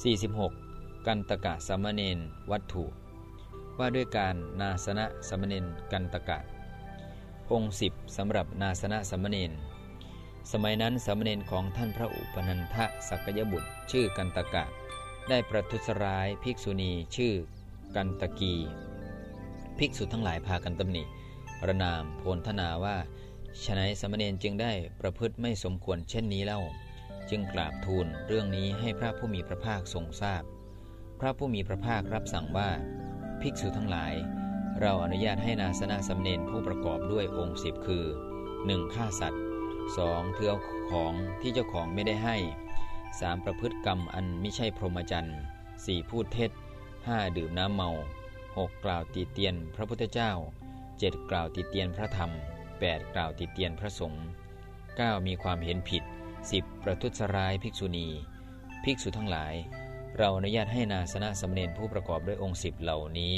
46. กันตกะสมณเณรวัตถุ ว่าด้วยการนาสนะสมณเณรกันตกะ องค์สิบสำหรับนาสนะสมณเณรสมัยนั้นสมณเณรของท่านพระอุปนันทสักยบุตรชื่อกันตกะ ได้ประทุษร้ายภิกษุณีชื่อกันตกี ภิกษุทั้งหลายพากันตำหนิประนามโพลธนาว่าฉนัยสมณเณรจึงได้ประพฤติไม่สมควรเช่นนี้เล่า จึงกราบทูลเรื่องนี้ให้พระผู้มีพระภาคทรงทราบพระผู้มีพระภาครับสั่งว่า ภิกษุทั้งหลาย เราอนุญาตให้นาสนะสมณเณรผู้ประกอบด้วยองค์สิบคือ 1. ฆ่าสัตว์ 2. เทือของที่เจ้าของไม่ได้ให้ 3. ประพฤติกรรมอันไม่ใช่พรหมจรรย์ 4. พูดเท็จ 5. ดื่มน้ำเมา 6. กล่าวตีเตียนพระพุทธเจ้า 7. กล่าวติเตียนพระธรรม 8. กล่าวติเตียนพระสงฆ์ 9. มีความเห็นผิด 10. ประทุษร้ายภิกษุณี ภิกษุทั้งหลาย เราอนุญาตให้นาสนะสมเณรผู้ประกอบด้วยองค์สิบเหล่านี้